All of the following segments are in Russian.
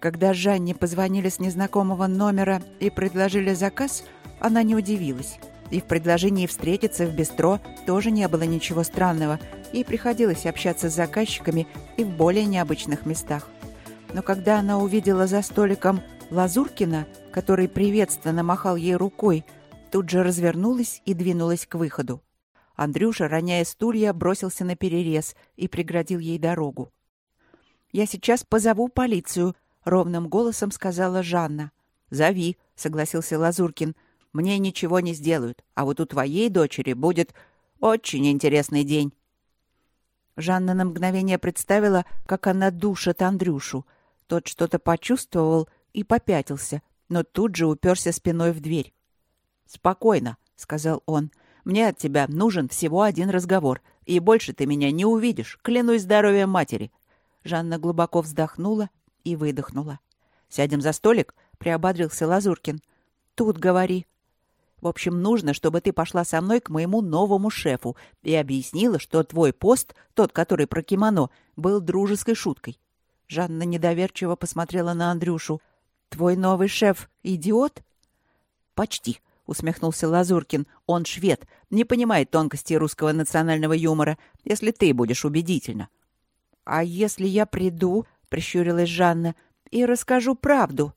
Когда Жанне позвонили с незнакомого номера и предложили заказ, она не удивилась. И в предложении встретиться в бистро тоже не было ничего странного. Ей приходилось общаться с заказчиками и в более необычных местах. Но когда она увидела за столиком Лазуркина, который приветственно махал ей рукой, тут же развернулась и двинулась к выходу. Андрюша, роняя стулья, бросился на перерез и преградил ей дорогу. «Я сейчас позову полицию», — ровным голосом сказала Жанна. «Зови», — согласился Лазуркин. «Мне ничего не сделают, а вот у твоей дочери будет очень интересный день». Жанна на мгновение представила, как она душит Андрюшу. Тот что-то почувствовал и попятился, но тут же уперся спиной в дверь. «Спокойно», — сказал он. «Мне от тебя нужен всего один разговор, и больше ты меня не увидишь, клянусь здоровьем матери». Жанна глубоко вздохнула и выдохнула. «Сядем за столик?» — приободрился Лазуркин. «Тут говори». «В общем, нужно, чтобы ты пошла со мной к моему новому шефу и объяснила, что твой пост, тот, который про кимоно, был дружеской шуткой». Жанна недоверчиво посмотрела на Андрюшу. «Твой новый шеф — идиот?» «Почти», — усмехнулся Лазуркин. «Он швед, не понимает тонкостей русского национального юмора, если ты будешь убедительна». «А если я приду прищурилась Жанна, и расскажу правду.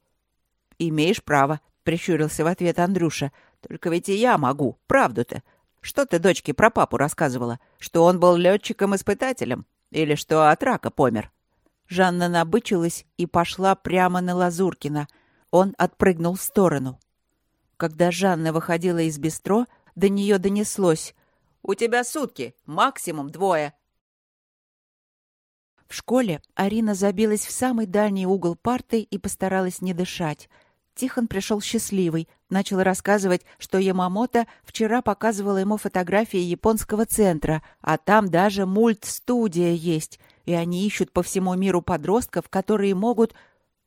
Имеешь право, прищурился в ответ Андрюша. Только ведь и я могу, правду-то. Что ты дочке про папу рассказывала? Что он был летчиком-испытателем? Или что от рака помер? Жанна набычилась и пошла прямо на Лазуркина. Он отпрыгнул в сторону. Когда Жанна выходила из бистро, до нее донеслось. «У тебя сутки, максимум двое. В школе Арина забилась в самый дальний угол парты и постаралась не дышать. Тихон пришел счастливый, начал рассказывать, что Ямамото вчера показывала ему фотографии японского центра, а там даже мульт-студия есть, и они ищут по всему миру подростков, которые могут...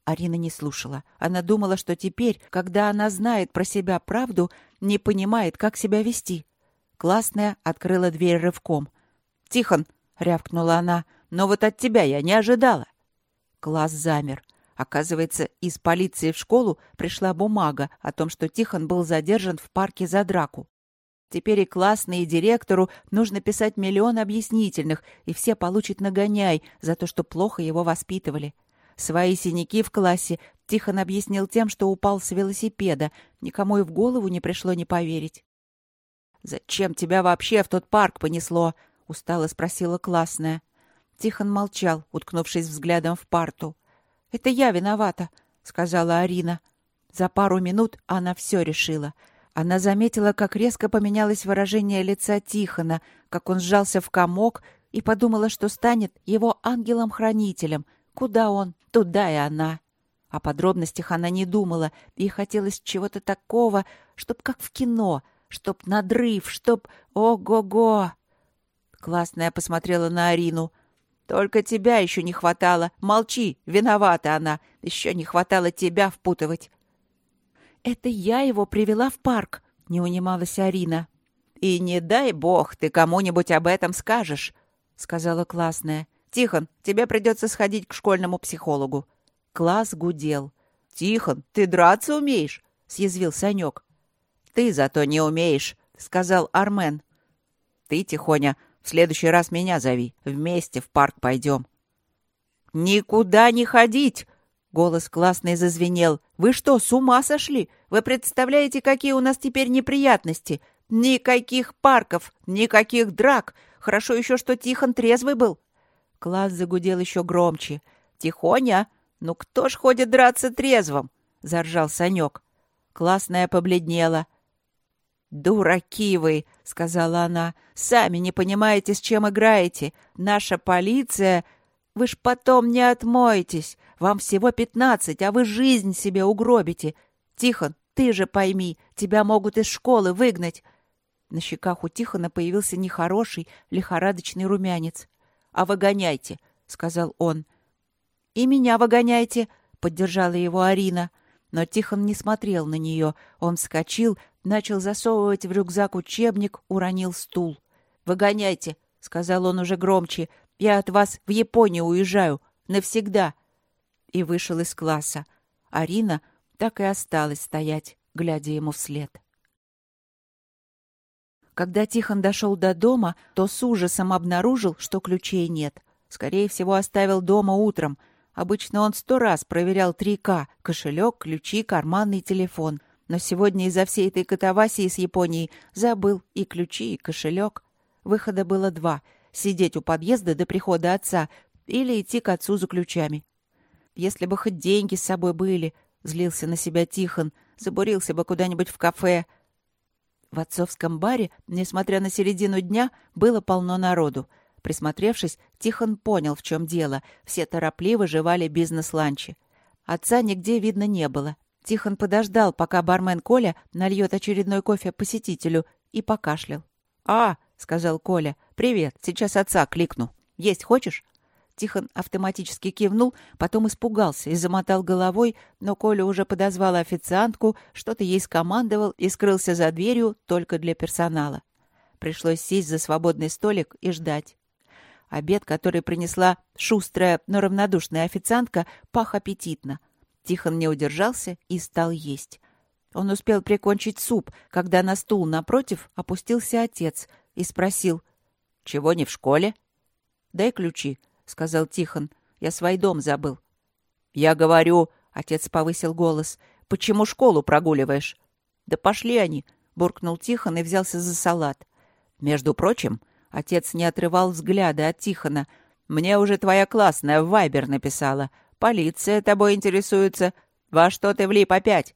Арина не слушала. Она думала, что теперь, когда она знает про себя правду, не понимает, как себя вести. Классная открыла дверь рывком. «Тихон!» — рявкнула она. Но вот от тебя я не ожидала. Класс замер. Оказывается, из полиции в школу пришла бумага о том, что Тихон был задержан в парке за драку. Теперь и классный, и директору нужно писать миллион объяснительных, и все получат нагоняй за то, что плохо его воспитывали. Свои синяки в классе Тихон объяснил тем, что упал с велосипеда. Никому и в голову не пришло не поверить. «Зачем тебя вообще в тот парк понесло?» — устало спросила классная. Тихон молчал, уткнувшись взглядом в парту. «Это я виновата», — сказала Арина. За пару минут она все решила. Она заметила, как резко поменялось выражение лица Тихона, как он сжался в комок и подумала, что станет его ангелом-хранителем. Куда он, туда и она. О подробностях она не думала, ей хотелось чего-то такого, чтоб как в кино, чтоб надрыв, чтоб ого-го. Классная посмотрела на Арину — только тебя еще не хватало. Молчи, виновата она. Еще не хватало тебя впутывать. Это я его привела в парк, не унималась Арина. И не дай бог ты кому-нибудь об этом скажешь, сказала классная. Тихон, тебе придется сходить к школьному психологу. Класс гудел. Тихон, ты драться умеешь? съязвил Санек. Ты зато не умеешь, сказал Армен. Ты, Тихоня, в следующий раз меня зови. Вместе в парк пойдем». «Никуда не ходить!» Голос классный зазвенел. «Вы что, с ума сошли? Вы представляете, какие у нас теперь неприятности? Никаких парков, никаких драк. Хорошо еще, что Тихон трезвый был». Класс загудел еще громче. «Тихоня, ну кто ж ходит драться трезвым?» — заржал Санек. Классная побледнела. «Дураки вы!» — сказала она. «Сами не понимаете, с чем играете. Наша полиция... Вы ж потом не отмоетесь. Вам всего пятнадцать, а вы жизнь себе угробите. Тихон, ты же пойми, тебя могут из школы выгнать». На щеках у Тихона появился нехороший, лихорадочный румянец. «А выгоняйте», — сказал он. «И меня выгоняйте», — поддержала его Арина. Но Тихон не смотрел на нее. Он вскочил, начал засовывать в рюкзак учебник, уронил стул. «Выгоняйте», — сказал он уже громче. «Я от вас в Японию уезжаю. Навсегда». и вышел из класса. Арина так и осталась стоять, глядя ему вслед. Когда Тихон дошел до дома, то с ужасом обнаружил, что ключей нет. Скорее всего, оставил дома утром. Обычно он сто раз проверял 3К — кошелек, ключи, карманный телефон. Но сегодня из-за всей этой катавасии с Японией забыл и ключи, и кошелек. Выхода было два — сидеть у подъезда до прихода отца или идти к отцу за ключами. Если бы хоть деньги с собой были, злился на себя Тихон, забурился бы куда-нибудь в кафе. В отцовском баре, несмотря на середину дня, было полно народу. Присмотревшись, Тихон понял, в чем дело. Все торопливо жевали бизнес-ланчи. Отца нигде видно не было. Тихон подождал, пока бармен Коля нальет очередной кофе посетителю, и покашлял. «А!» — сказал Коля. «Привет, сейчас отца кликну. Есть хочешь?» Тихон автоматически кивнул, потом испугался и замотал головой, но Коля уже подозвал официантку, что-то ей скомандовал и скрылся за дверью только для персонала. Пришлось сесть за свободный столик и ждать. Обед, который принесла шустрая, но равнодушная официантка, пах аппетитно. Тихон не удержался и стал есть. Он успел прикончить суп, когда на стул напротив опустился отец и спросил, «Чего не в школе?» «Дай ключи», — сказал Тихон. «Я свой дом забыл». «Я говорю...» — отец повысил голос. «Почему школу прогуливаешь?» «Да пошли они!» — буркнул Тихон и взялся за салат. «Между прочим...» — отец не отрывал взгляда от Тихона. «Мне уже твоя классная в Вайбер написала. Полиция тобой интересуется. Во что ты влип опять?»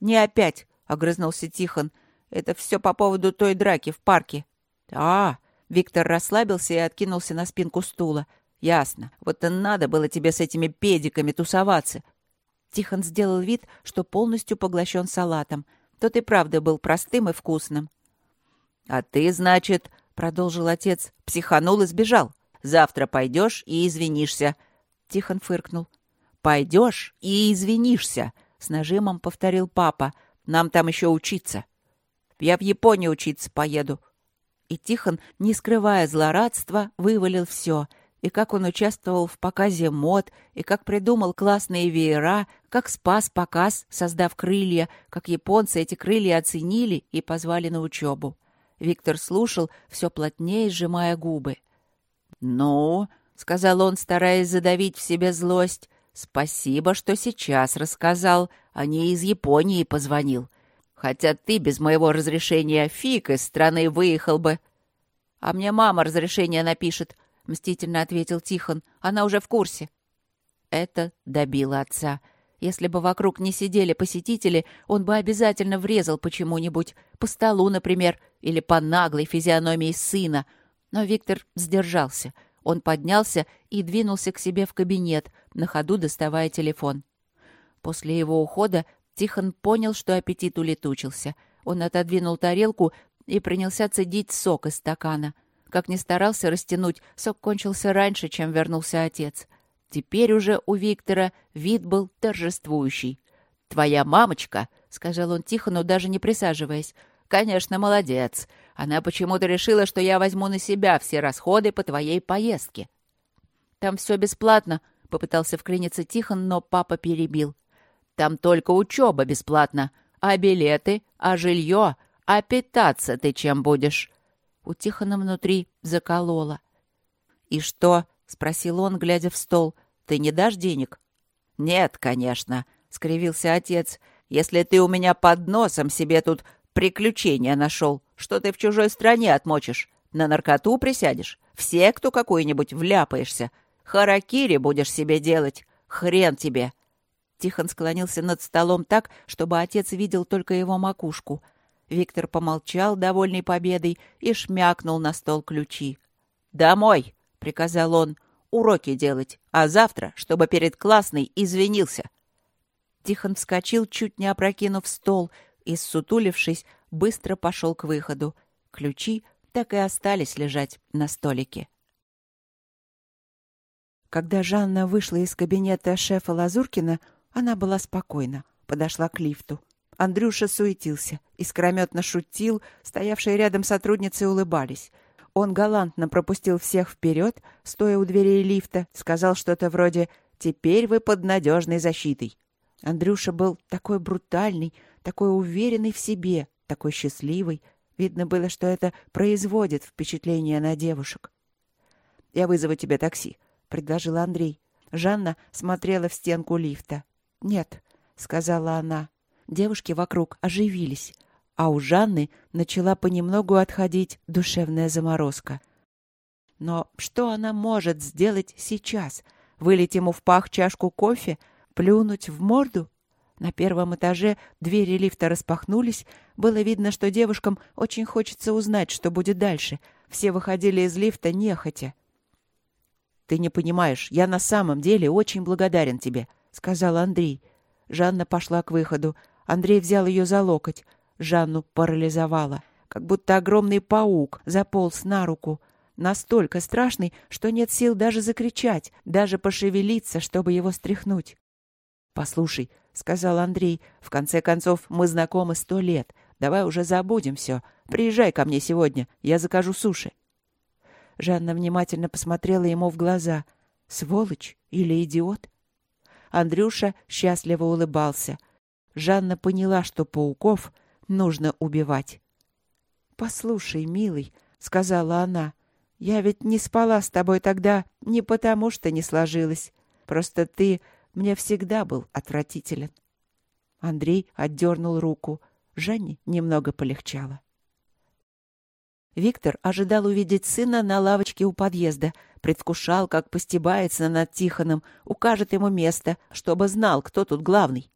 «Не опять!» — огрызнулся Тихон. «Это все по поводу той драки в парке». «А!» — Виктор расслабился и откинулся на спинку стула. Ясно. Вот и надо было тебе с этими педиками тусоваться. Тихон сделал вид, что полностью поглощен салатом. Тот и правда был простым и вкусным. А ты, значит, продолжил отец, психанул и сбежал. Завтра пойдешь и извинишься. Тихон фыркнул. Пойдешь и извинишься, с нажимом повторил папа. Нам там еще учиться. Я в Японию учиться поеду. И Тихон, не скрывая злорадства, вывалил все — и как он участвовал в показе мод, и как придумал классные веера, как спас показ, создав крылья, как японцы эти крылья оценили и позвали на учебу. Виктор слушал, все плотнее сжимая губы. «Ну», — сказал он, стараясь задавить в себе злость, — «спасибо, что сейчас рассказал, а не из Японии позвонил. Хотя ты без моего разрешения фиг из страны выехал бы». «А мне мама разрешение напишет», — мстительно ответил Тихон. «Она уже в курсе». Это добило отца. Если бы вокруг не сидели посетители, он бы обязательно врезал почему-нибудь. По столу, например, или по наглой физиономии сына. Но Виктор сдержался. Он поднялся и двинулся к себе в кабинет, на ходу доставая телефон. После его ухода Тихон понял, что аппетит улетучился. Он отодвинул тарелку и принялся цедить сок из стакана — как ни старался растянуть, сок кончился раньше, чем вернулся отец. Теперь уже у Виктора вид был торжествующий. «Твоя мамочка», — сказал он тихо, но даже не присаживаясь, — «конечно, молодец. Она почему-то решила, что я возьму на себя все расходы по твоей поездке». «Там все бесплатно», — попытался вклиниться Тихон, но папа перебил. «Там только учеба бесплатно, а билеты, а жилье, а питаться ты чем будешь?» У Тихона внутри закололо. «И что?» — спросил он, глядя в стол. «Ты не дашь денег?» «Нет, конечно», — скривился отец. «Если ты у меня под носом себе тут приключения нашел, что ты в чужой стране отмочишь? На наркоту присядешь? В секту какую-нибудь вляпаешься? Харакири будешь себе делать? Хрен тебе!» Тихон склонился над столом так, чтобы отец видел только его макушку — Виктор помолчал, довольный победой, и шмякнул на стол ключи. «Домой!» — приказал он. «Уроки делать, а завтра, чтобы перед классной извинился». Тихон вскочил, чуть не опрокинув стол, и, сутулившись, быстро пошел к выходу. Ключи так и остались лежать на столике. Когда Жанна вышла из кабинета шефа Лазуркина, она была спокойна, подошла к лифту. Андрюша суетился, искрометно шутил, стоявшие рядом сотрудницы улыбались. Он галантно пропустил всех вперед, стоя у дверей лифта, сказал что-то вроде Теперь вы под надежной защитой». Андрюша был такой брутальный, такой уверенный в себе, такой счастливый. Видно было, что это производит впечатление на девушек. «Я вызову тебе такси», — предложил Андрей. Жанна смотрела в стенку лифта. «Нет», — сказала она. Девушки вокруг оживились, а у Жанны начала понемногу отходить душевная заморозка. Но что она может сделать сейчас? Вылить ему в пах чашку кофе? Плюнуть в морду? На первом этаже двери лифта распахнулись. Было видно, что девушкам очень хочется узнать, что будет дальше. Все выходили из лифта нехотя. «Ты не понимаешь, я на самом деле очень благодарен тебе», — сказал Андрей. Жанна пошла к выходу. Андрей взял ее за локоть. Жанну парализовала. Как будто огромный паук заполз на руку. Настолько страшный, что нет сил даже закричать, даже пошевелиться, чтобы его стряхнуть. «Послушай», — сказал Андрей, — «в конце концов, мы знакомы сто лет. Давай уже забудем все. Приезжай ко мне сегодня, я закажу суши». Жанна внимательно посмотрела ему в глаза. «Сволочь или идиот?» Андрюша счастливо улыбался. Жанна поняла, что пауков нужно убивать. «Послушай, милый», — сказала она, — «я ведь не спала с тобой тогда не потому, что не сложилось. Просто ты мне всегда был отвратителен». Андрей отдернул руку. Жанне немного полегчало. Виктор ожидал увидеть сына на лавочке у подъезда, предвкушал, как постебается над Тихоном, укажет ему место, чтобы знал, кто тут главный.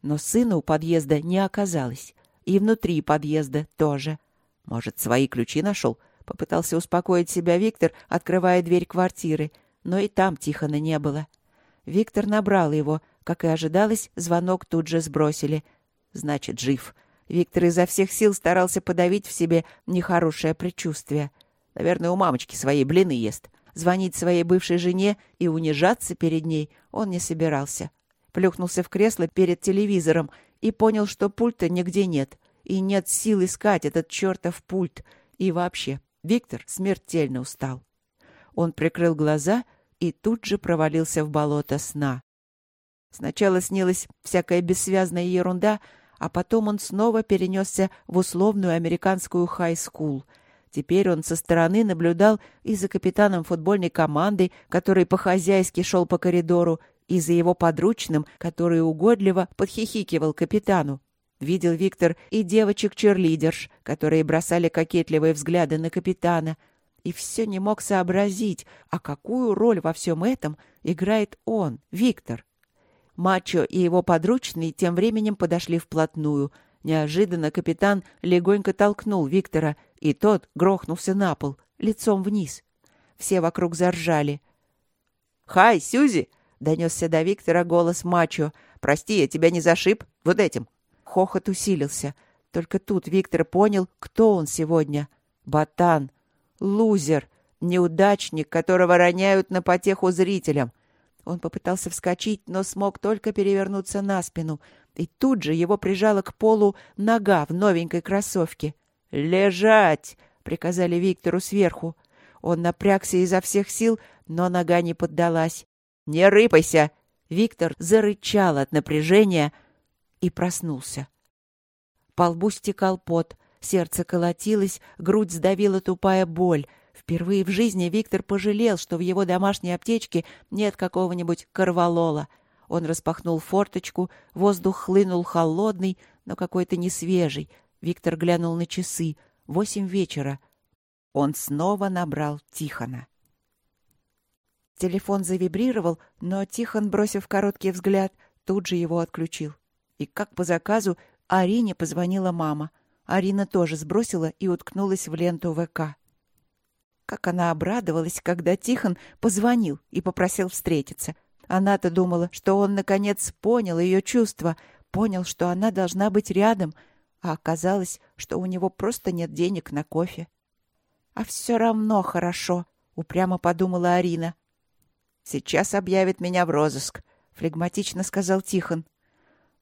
Но сына у подъезда не оказалось. И внутри подъезда тоже. Может, свои ключи нашел? Попытался успокоить себя Виктор, открывая дверь квартиры. Но и там Тихона не было. Виктор набрал его. Как и ожидалось, звонок тут же сбросили. Значит, жив. Виктор изо всех сил старался подавить в себе нехорошее предчувствие. Наверное, у мамочки своей блины ест. Звонить своей бывшей жене и унижаться перед ней он не собирался. Плюхнулся в кресло перед телевизором и понял, что пульта нигде нет. И нет сил искать этот чертов пульт. И вообще, Виктор смертельно устал. Он прикрыл глаза и тут же провалился в болото сна. Сначала снилась всякая бессвязная ерунда — а потом он снова перенесся в условную американскую хай-скул. Теперь он со стороны наблюдал и за капитаном футбольной команды, который по-хозяйски шел по коридору, и за его подручным, который угодливо подхихикивал капитану. Видел Виктор и девочек-черлидерш, которые бросали кокетливые взгляды на капитана, и все не мог сообразить, а какую роль во всем этом играет он, Виктор. Мачо и его подручный тем временем подошли вплотную. Неожиданно капитан легонько толкнул Виктора, и тот грохнулся на пол, лицом вниз. Все вокруг заржали. «Хай, Сюзи!» — донесся до Виктора голос Мачо. «Прости, я тебя не зашиб вот этим». Хохот усилился. Только тут Виктор понял, кто он сегодня. Ботан. Лузер. Неудачник, которого роняют на потеху зрителям. Он попытался вскочить, но смог только перевернуться на спину, и тут же его прижала к полу нога в новенькой кроссовке. «Лежать!» — приказали Виктору сверху. Он напрягся изо всех сил, но нога не поддалась. «Не рыпайся!» Виктор зарычал от напряжения и проснулся. По лбу стекал пот, сердце колотилось, грудь сдавила тупая боль — Впервые в жизни Виктор пожалел, что в его домашней аптечке нет какого-нибудь корвалола. Он распахнул форточку, воздух хлынул холодный, но какой-то несвежий. Виктор глянул на часы. Восемь вечера. Он снова набрал Тихона. Телефон завибрировал, но Тихон, бросив короткий взгляд, тут же его отключил. И как по заказу Арине позвонила мама. Арина тоже сбросила и уткнулась в ленту ВК. Как она обрадовалась, когда Тихон позвонил и попросил встретиться. Она-то думала, что он, наконец, понял ее чувства, понял, что она должна быть рядом, а оказалось, что у него просто нет денег на кофе. «А все равно хорошо», — упрямо подумала Арина. «Сейчас объявит меня в розыск», — флегматично сказал Тихон.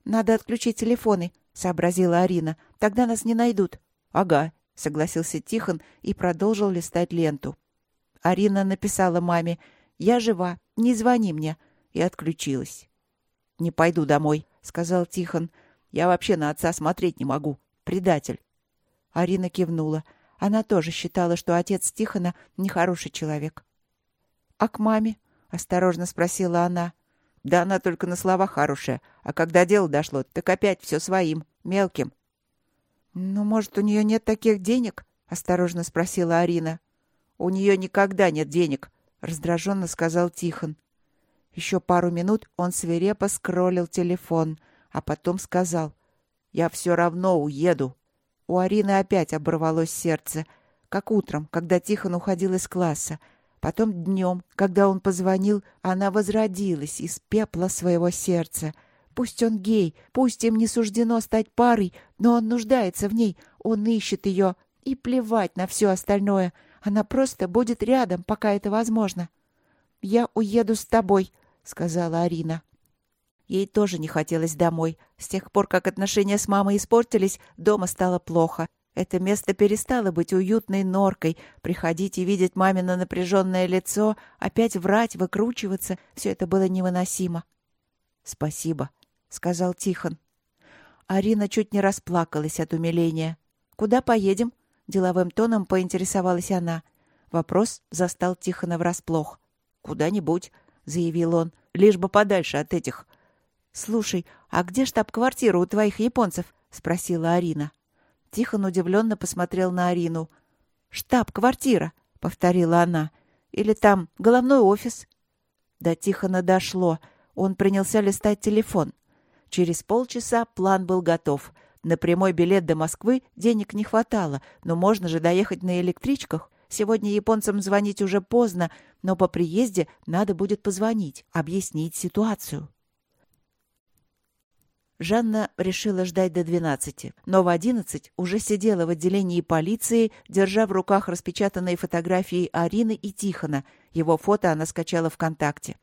«Надо отключить телефоны», — сообразила Арина. «Тогда нас не найдут». «Ага, — согласился Тихон и продолжил листать ленту. Арина написала маме «Я жива, не звони мне». и отключилась. «Не пойду домой», — сказал Тихон. «Я вообще на отца смотреть не могу. Предатель». Арина кивнула. Она тоже считала, что отец Тихона нехороший человек. «А к маме?» — осторожно спросила она. «Да она только на слова хорошая, а когда дело дошло, так опять все своим, мелким». «Ну, может, у нее нет таких денег?» — осторожно спросила Арина. «У нее никогда нет денег», — раздраженно сказал Тихон. Еще пару минут он свирепо скроллил телефон, а потом сказал «Я все равно уеду». У Арины опять оборвалось сердце, как утром, когда Тихон уходил из класса. Потом днем, когда он позвонил, она возродилась из пепла своего сердца. Пусть он гей, пусть им не суждено стать парой, но он нуждается в ней, он ищет ее. И плевать на все остальное. Она просто будет рядом, пока это возможно. «Я уеду с тобой», — сказала Арина. Ей тоже не хотелось домой. С тех пор, как отношения с мамой испортились, дома стало плохо. Это место перестало быть уютной норкой. Приходить и видеть мамино напряженное лицо, опять врать, выкручиваться — все это было невыносимо. «Спасибо», — сказал Тихон. Арина чуть не расплакалась от умиления. «Куда поедем?» — деловым тоном поинтересовалась она. Вопрос застал Тихона врасплох. «Куда-нибудь», — заявил он, — «лишь бы подальше от этих «Слушай, а где штаб-квартира у твоих японцев?» — спросила Арина. Тихон удивленно посмотрел на Арину. «Штаб-квартира», — повторила она. «Или там головной офис?» До Тихона дошло. Он принялся листать телефон. Через полчаса план был готов. На прямой билет до Москвы денег не хватало, но можно же доехать на электричках. Сегодня японцам звонить уже поздно, но по приезде надо будет позвонить, объяснить ситуацию. Жанна решила ждать до двенадцати, но в одиннадцать уже сидела в отделении полиции, держа в руках распечатанные фотографии Арины и Тихона. Его фото она скачала ВКонтакте.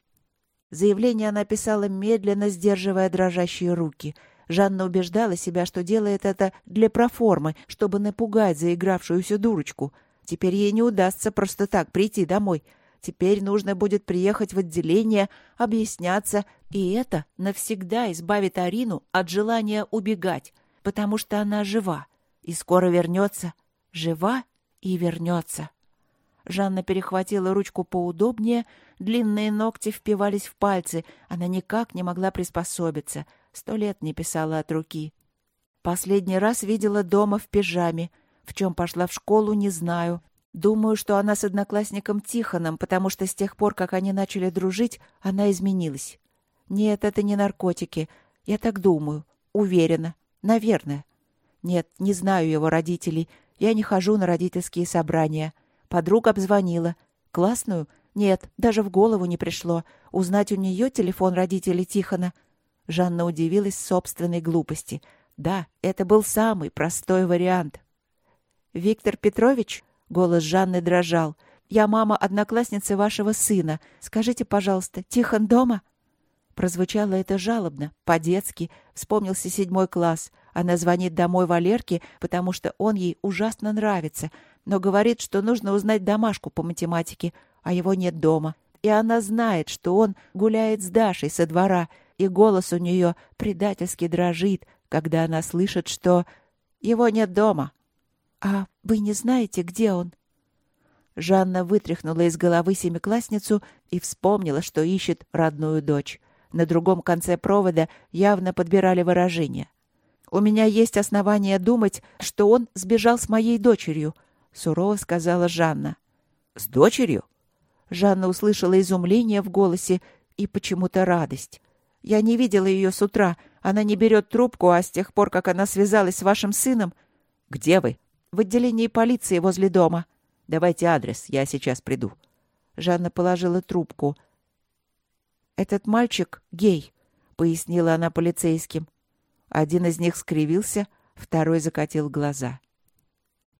Заявление она писала медленно, сдерживая дрожащие руки. Жанна убеждала себя, что делает это для проформы, чтобы напугать заигравшуюся дурочку. Теперь ей не удастся просто так прийти домой — Теперь нужно будет приехать в отделение, объясняться, и это навсегда избавит Арину от желания убегать, потому что она жива и скоро вернется. Жива и вернется. Жанна перехватила ручку поудобнее, длинные ногти впивались в пальцы, она никак не могла приспособиться, сто лет не писала от руки. Последний раз видела дома в пижаме, в чем пошла в школу, не знаю. Думаю, что она с одноклассником Тихоном, потому что с тех пор, как они начали дружить, она изменилась. Нет, это не наркотики. Я так думаю. Уверена. Наверное. Нет, не знаю его родителей. Я не хожу на родительские собрания. Подруга обзвонила. Классную? Нет, даже в голову не пришло. Узнать у нее телефон родителей Тихона. Жанна удивилась собственной глупости. Да, это был самый простой вариант. «Виктор Петрович?» Голос Жанны дрожал. «Я мама одноклассницы вашего сына. Скажите, пожалуйста, Тихон дома?» Прозвучало это жалобно, по-детски. Вспомнился седьмой класс. Она звонит домой Валерке, потому что он ей ужасно нравится, но говорит, что нужно узнать домашку по математике, а его нет дома. И она знает, что он гуляет с Дашей со двора, и голос у нее предательски дрожит, когда она слышит, что его нет дома. «А вы не знаете, где он?» Жанна вытряхнула из головы семиклассницу и вспомнила, что ищет родную дочь. На другом конце провода явно подбирали выражение. «У меня есть основания думать, что он сбежал с моей дочерью», — сурово сказала Жанна. «С дочерью?» Жанна услышала изумление в голосе и почему-то радость. «Я не видела ее с утра. Она не берет трубку, а с тех пор, как она связалась с вашим сыном...» «Где вы?» В отделении полиции возле дома. Давайте адрес, я сейчас приду». Жанна положила трубку. «Этот мальчик гей», — пояснила она полицейским. Один из них скривился, второй закатил глаза.